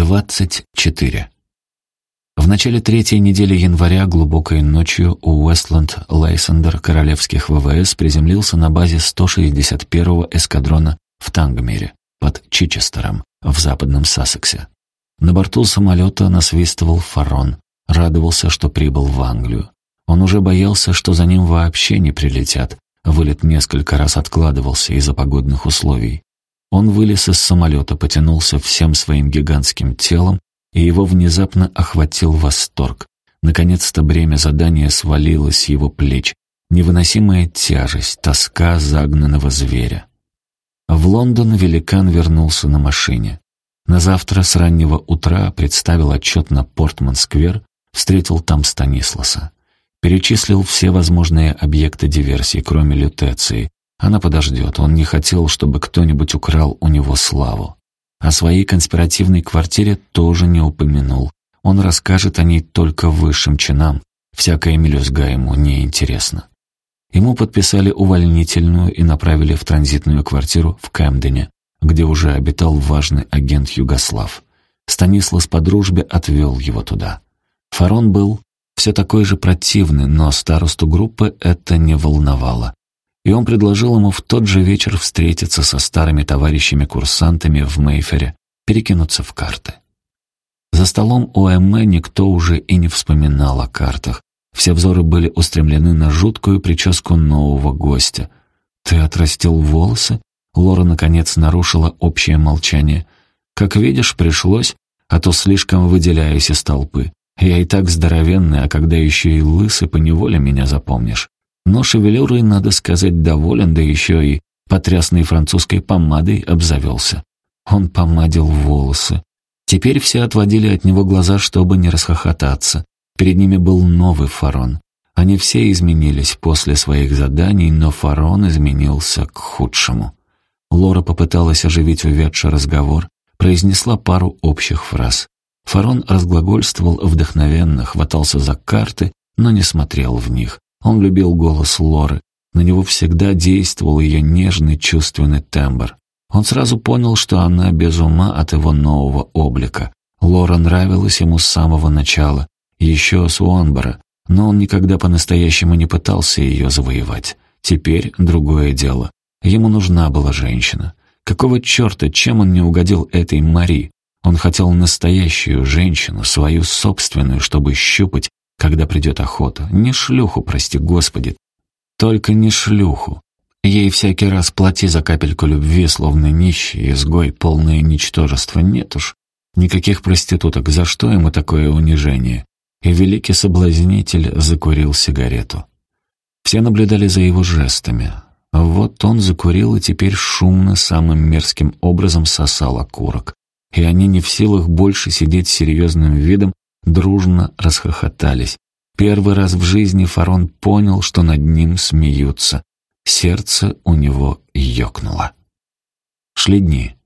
24. В начале третьей недели января глубокой ночью Уэстланд Лайсендер королевских ВВС приземлился на базе 161-го эскадрона в Тангмере под Чичестером в западном Сассексе. На борту самолета насвистывал Фарон, радовался, что прибыл в Англию. Он уже боялся, что за ним вообще не прилетят. Вылет несколько раз откладывался из-за погодных условий. Он вылез из самолета, потянулся всем своим гигантским телом, и его внезапно охватил восторг. Наконец-то бремя задания свалилось с его плеч. Невыносимая тяжесть, тоска загнанного зверя. В Лондон великан вернулся на машине. На завтра с раннего утра представил отчет на Портман-сквер, встретил там Станисласа. Перечислил все возможные объекты диверсии, кроме лютеции, она подождет, он не хотел, чтобы кто-нибудь украл у него славу. О своей конспиративной квартире тоже не упомянул. Он расскажет о ней только высшим чинам. Всякая мелюзга ему не интересна. Ему подписали увольнительную и направили в транзитную квартиру в Кэмдене, где уже обитал важный агент Югослав. Станислав по дружбе отвел его туда. Фарон был все такой же противный, но старосту группы это не волновало и он предложил ему в тот же вечер встретиться со старыми товарищами-курсантами в Мейфере, перекинуться в карты. За столом у Эммэ никто уже и не вспоминал о картах. Все взоры были устремлены на жуткую прическу нового гостя. «Ты отрастил волосы?» Лора, наконец, нарушила общее молчание. «Как видишь, пришлось, а то слишком выделяюсь из толпы. Я и так здоровенный, а когда еще и лысый, поневоле меня запомнишь. Но шевелюрой, надо сказать, доволен, да еще и потрясной французской помадой обзавелся. Он помадил волосы. Теперь все отводили от него глаза, чтобы не расхохотаться. Перед ними был новый Фарон. Они все изменились после своих заданий, но Фарон изменился к худшему. Лора попыталась оживить увядший разговор, произнесла пару общих фраз. Фарон разглагольствовал вдохновенно, хватался за карты, но не смотрел в них. Он любил голос Лоры. На него всегда действовал ее нежный чувственный тембр. Он сразу понял, что она без ума от его нового облика. Лора нравилась ему с самого начала, еще с Уонбора, но он никогда по-настоящему не пытался ее завоевать. Теперь другое дело. Ему нужна была женщина. Какого черта, чем он не угодил этой Мари? Он хотел настоящую женщину, свою собственную, чтобы щупать когда придет охота. Не шлюху, прости господи. Только не шлюху. Ей всякий раз плати за капельку любви, словно нищий, изгой, полное ничтожество. Нет уж. Никаких проституток. За что ему такое унижение? И великий соблазнитель закурил сигарету. Все наблюдали за его жестами. Вот он закурил и теперь шумно, самым мерзким образом сосал окурок. И они не в силах больше сидеть серьезным видом дружно расхохотались. Первый раз в жизни Фарон понял, что над ним смеются. Сердце у него ёкнуло. Шли дни.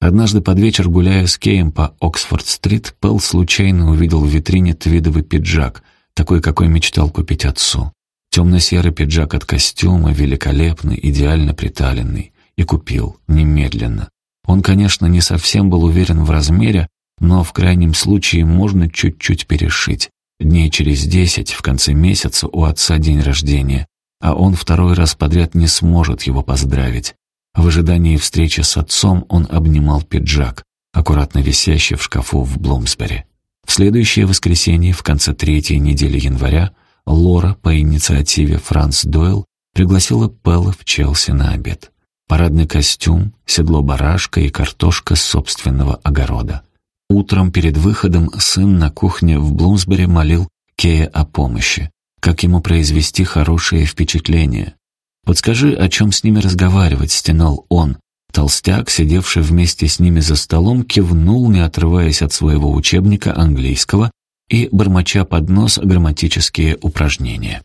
Однажды под вечер, гуляя с Кеем по Оксфорд-стрит, Пэл случайно увидел в витрине твидовый пиджак, такой, какой мечтал купить отцу. Темно-серый пиджак от костюма, великолепный, идеально приталенный. И купил, немедленно. Он, конечно, не совсем был уверен в размере, но в крайнем случае можно чуть-чуть перешить. Дней через десять, в конце месяца, у отца день рождения, а он второй раз подряд не сможет его поздравить. В ожидании встречи с отцом он обнимал пиджак, аккуратно висящий в шкафу в Блумсбери. В следующее воскресенье, в конце третьей недели января, Лора по инициативе Франц Дойл пригласила Пэлла в Челси на обед. Парадный костюм, седло барашка и картошка собственного огорода. Утром перед выходом сын на кухне в Блумсбери молил Кея о помощи. Как ему произвести хорошее впечатление? «Подскажи, о чем с ними разговаривать?» — стенал он. Толстяк, сидевший вместе с ними за столом, кивнул, не отрываясь от своего учебника английского и бормоча под нос грамматические упражнения.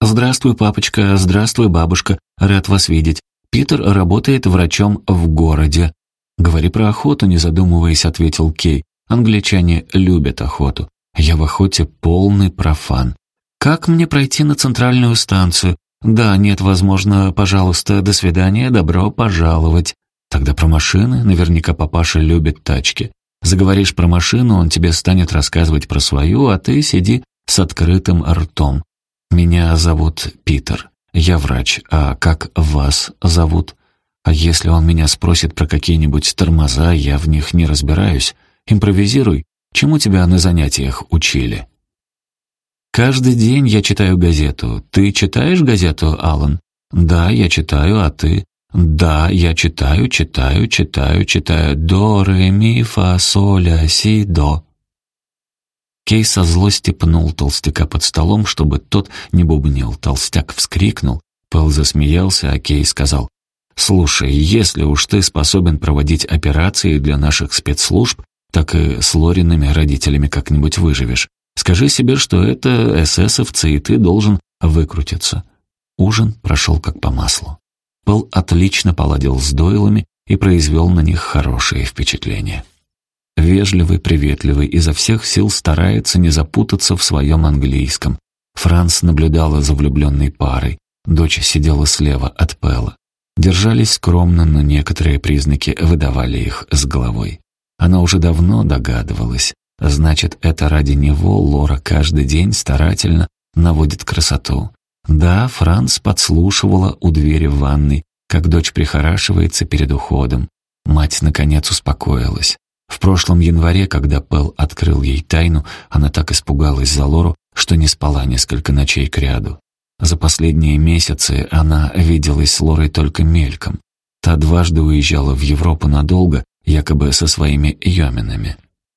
«Здравствуй, папочка, здравствуй, бабушка, рад вас видеть. Питер работает врачом в городе. «Говори про охоту», — не задумываясь, ответил Кей. «Англичане любят охоту. Я в охоте полный профан. Как мне пройти на центральную станцию? Да, нет, возможно, пожалуйста, до свидания, добро пожаловать. Тогда про машины, наверняка папаша любит тачки. Заговоришь про машину, он тебе станет рассказывать про свою, а ты сиди с открытым ртом. Меня зовут Питер. Я врач. А как вас зовут? А если он меня спросит про какие-нибудь тормоза, я в них не разбираюсь. Импровизируй. Чему тебя на занятиях учили? Каждый день я читаю газету. Ты читаешь газету, Алан? Да, я читаю, а ты? Да, я читаю, читаю, читаю, читаю. До, ре, ми, фа, соля, си, до. Кей со злости пнул толстяка под столом, чтобы тот не бубнил. Толстяк вскрикнул. Пэл засмеялся, а Кей сказал, «Слушай, если уж ты способен проводить операции для наших спецслужб, так и с Лориными родителями как-нибудь выживешь. Скажи себе, что это эсэсовцы, и ты должен выкрутиться». Ужин прошел как по маслу. Пэл отлично поладил с Дойлами и произвел на них хорошее впечатление. Вежливый, приветливый, изо всех сил старается не запутаться в своем английском. Франц наблюдала за влюбленной парой. Дочь сидела слева от Пэла. Держались скромно, но некоторые признаки выдавали их с головой. Она уже давно догадывалась. Значит, это ради него Лора каждый день старательно наводит красоту. Да, Франц подслушивала у двери в ванной, как дочь прихорашивается перед уходом. Мать, наконец, успокоилась. В прошлом январе, когда Пэл открыл ей тайну, она так испугалась за Лору, что не спала несколько ночей кряду. За последние месяцы она виделась с Лорой только мельком. Та дважды уезжала в Европу надолго, якобы со своими йоминами.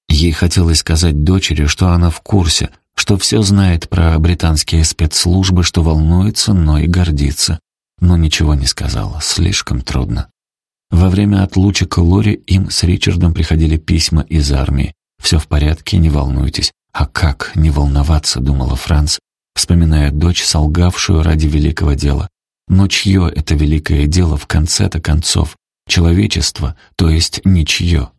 Ей хотелось сказать дочери, что она в курсе, что все знает про британские спецслужбы, что волнуется, но и гордится. Но ничего не сказала, слишком трудно. Во время отлучек Лори им с Ричардом приходили письма из армии. «Все в порядке, не волнуйтесь». «А как не волноваться?» — думала Франц, вспоминая дочь, солгавшую ради великого дела. Но чье это великое дело в конце-то концов? Человечество, то есть ничье.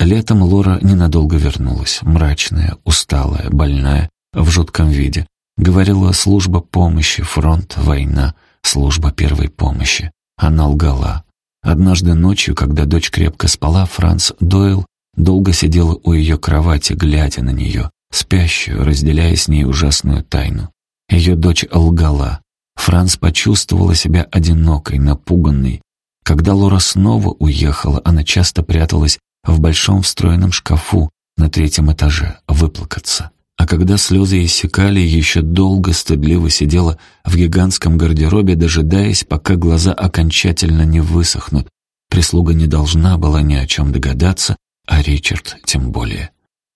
Летом Лора ненадолго вернулась, мрачная, усталая, больная, в жутком виде. Говорила служба помощи, фронт, война, служба первой помощи. Она лгала. Однажды ночью, когда дочь крепко спала, Франц Дойл долго сидел у ее кровати, глядя на нее, спящую, разделяя с ней ужасную тайну. Ее дочь лгала. Франц почувствовала себя одинокой, напуганной. Когда Лора снова уехала, она часто пряталась в большом встроенном шкафу на третьем этаже выплакаться. А когда слезы иссякали, еще долго стыдливо сидела в гигантском гардеробе, дожидаясь, пока глаза окончательно не высохнут. Прислуга не должна была ни о чем догадаться, а Ричард тем более.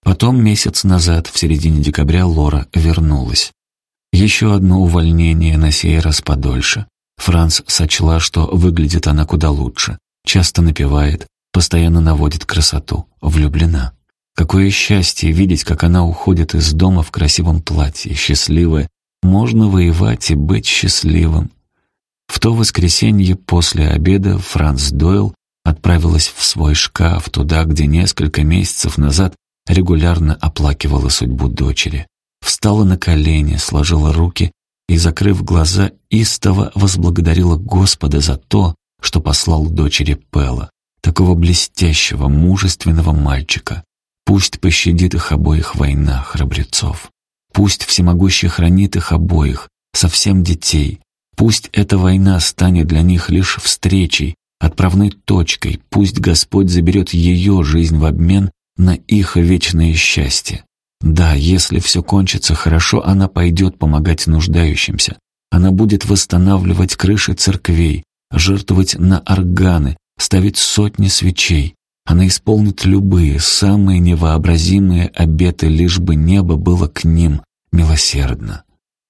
Потом, месяц назад, в середине декабря, Лора вернулась. Еще одно увольнение, на сей раз подольше. Франц сочла, что выглядит она куда лучше. Часто напевает, постоянно наводит красоту, влюблена. Какое счастье видеть, как она уходит из дома в красивом платье, счастливая. Можно воевать и быть счастливым. В то воскресенье после обеда Франц Дойл отправилась в свой шкаф, туда, где несколько месяцев назад регулярно оплакивала судьбу дочери. Встала на колени, сложила руки и, закрыв глаза, истово возблагодарила Господа за то, что послал дочери Пэла такого блестящего, мужественного мальчика. Пусть пощадит их обоих война, храбрецов. Пусть всемогущий хранит их обоих, совсем детей. Пусть эта война станет для них лишь встречей, отправной точкой. Пусть Господь заберет ее жизнь в обмен на их вечное счастье. Да, если все кончится хорошо, она пойдет помогать нуждающимся. Она будет восстанавливать крыши церквей, жертвовать на органы, ставить сотни свечей. Она исполнит любые, самые невообразимые обеты, лишь бы небо было к ним милосердно.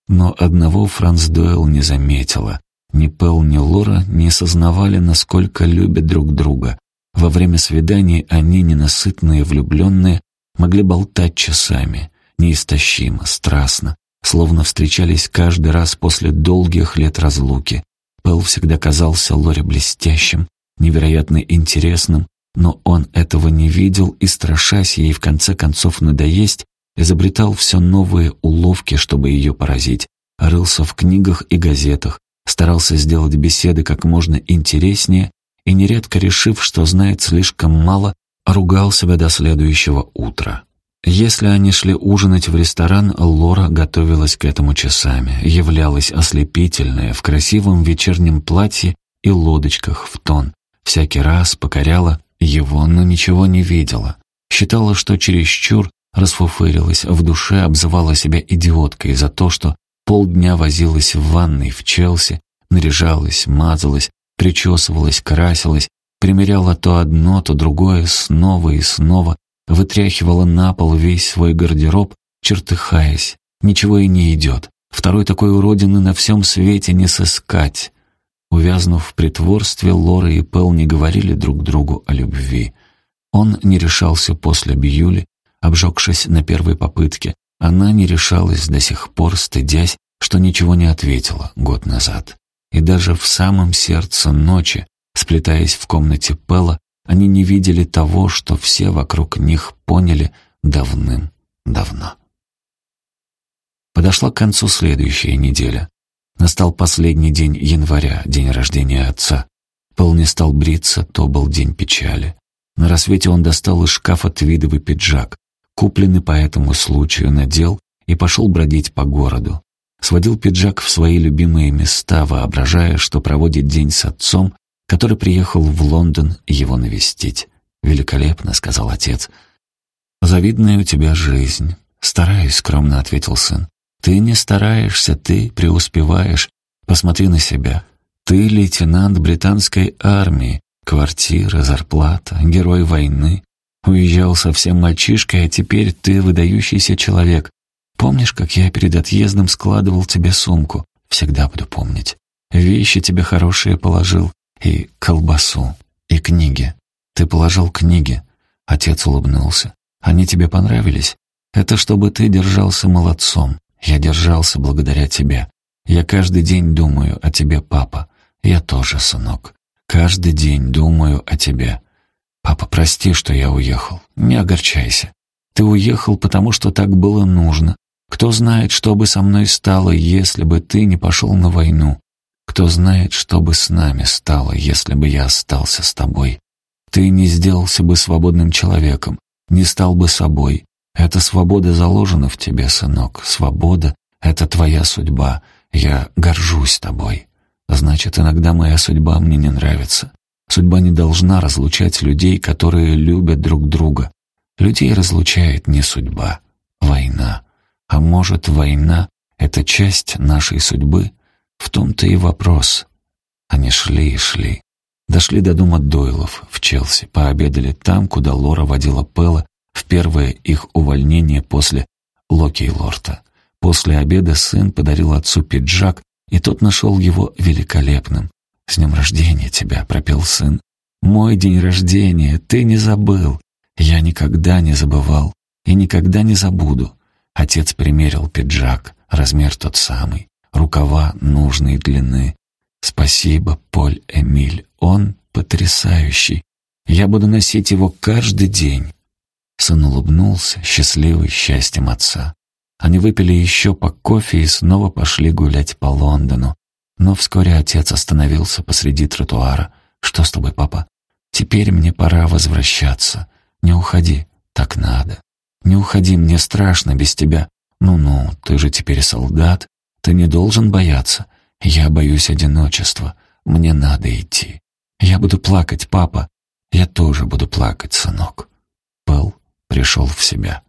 Но одного Франц Дойл не заметила. Ни Пэл, ни Лора не сознавали, насколько любят друг друга. Во время свиданий они, ненасытные влюбленные, могли болтать часами, неистощимо, страстно, словно встречались каждый раз после долгих лет разлуки. Пэл всегда казался Лоре блестящим, невероятно интересным, но он этого не видел и, страшась ей в конце концов надоесть, изобретал все новые уловки, чтобы ее поразить, рылся в книгах и газетах, старался сделать беседы как можно интереснее и, нередко решив, что знает слишком мало, ругал себя до следующего утра. Если они шли ужинать в ресторан, Лора готовилась к этому часами, являлась ослепительная, в красивом вечернем платье и лодочках в тон. Всякий раз покоряла его, но ничего не видела. Считала, что чересчур расфуфырилась, в душе обзывала себя идиоткой за то, что полдня возилась в ванной в Челси, наряжалась, мазалась, причесывалась, красилась, примеряла то одно, то другое снова и снова, вытряхивала на пол весь свой гардероб, чертыхаясь. Ничего и не идет. Второй такой уродины на всем свете не сыскать. Увязнув в притворстве, Лора и Пэл не говорили друг другу о любви. Он не решался после Бьюли, обжегшись на первой попытке. Она не решалась до сих пор, стыдясь, что ничего не ответила год назад. И даже в самом сердце ночи, сплетаясь в комнате Пэла, они не видели того, что все вокруг них поняли давным-давно. Подошла к концу следующая неделя. Настал последний день января, день рождения отца. Пол не стал бриться, то был день печали. На рассвете он достал из шкафа твидовый пиджак, купленный по этому случаю, надел и пошел бродить по городу. Сводил пиджак в свои любимые места, воображая, что проводит день с отцом, который приехал в Лондон его навестить. «Великолепно», — сказал отец. «Завидная у тебя жизнь». «Стараюсь», — скромно ответил сын. Ты не стараешься, ты преуспеваешь. Посмотри на себя. Ты лейтенант британской армии, квартира, зарплата, герой войны. Уезжал совсем мальчишкой, а теперь ты выдающийся человек. Помнишь, как я перед отъездом складывал тебе сумку? Всегда буду помнить. Вещи тебе хорошие положил, и колбасу, и книги. Ты положил книги. Отец улыбнулся. Они тебе понравились? Это чтобы ты держался молодцом. Я держался благодаря тебе. Я каждый день думаю о тебе, папа. Я тоже, сынок. Каждый день думаю о тебе. Папа, прости, что я уехал. Не огорчайся. Ты уехал, потому что так было нужно. Кто знает, что бы со мной стало, если бы ты не пошел на войну? Кто знает, что бы с нами стало, если бы я остался с тобой? Ты не сделался бы свободным человеком, не стал бы собой, эта свобода заложена в тебе, сынок. Свобода — это твоя судьба. Я горжусь тобой. Значит, иногда моя судьба мне не нравится. Судьба не должна разлучать людей, которые любят друг друга. Людей разлучает не судьба, война. А может, война — это часть нашей судьбы? В том-то и вопрос. Они шли и шли. Дошли до дома Дойлов в Челси, пообедали там, куда Лора водила Пэла в первое их увольнение после Локи-Лорта. После обеда сын подарил отцу пиджак, и тот нашел его великолепным. «С днем рождения тебя!» — пропел сын. «Мой день рождения! Ты не забыл!» «Я никогда не забывал и никогда не забуду!» Отец примерил пиджак, размер тот самый, рукава нужной длины. «Спасибо, Поль Эмиль, он потрясающий. Я буду носить его каждый день». Сын улыбнулся, счастливый счастьем отца. Они выпили еще по кофе и снова пошли гулять по Лондону. Но вскоре отец остановился посреди тротуара. «Что с тобой, папа?» «Теперь мне пора возвращаться. Не уходи, так надо. Не уходи, мне страшно без тебя. Ну-ну, ты же теперь солдат, ты не должен бояться. Я боюсь одиночества, мне надо идти. Я буду плакать, папа. Я тоже буду плакать, сынок». Пэл пришел в себя.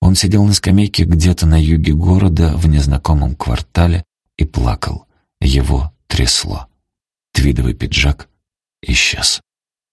Он сидел на скамейке где-то на юге города в незнакомом квартале и плакал. Его трясло. Твидовый пиджак исчез.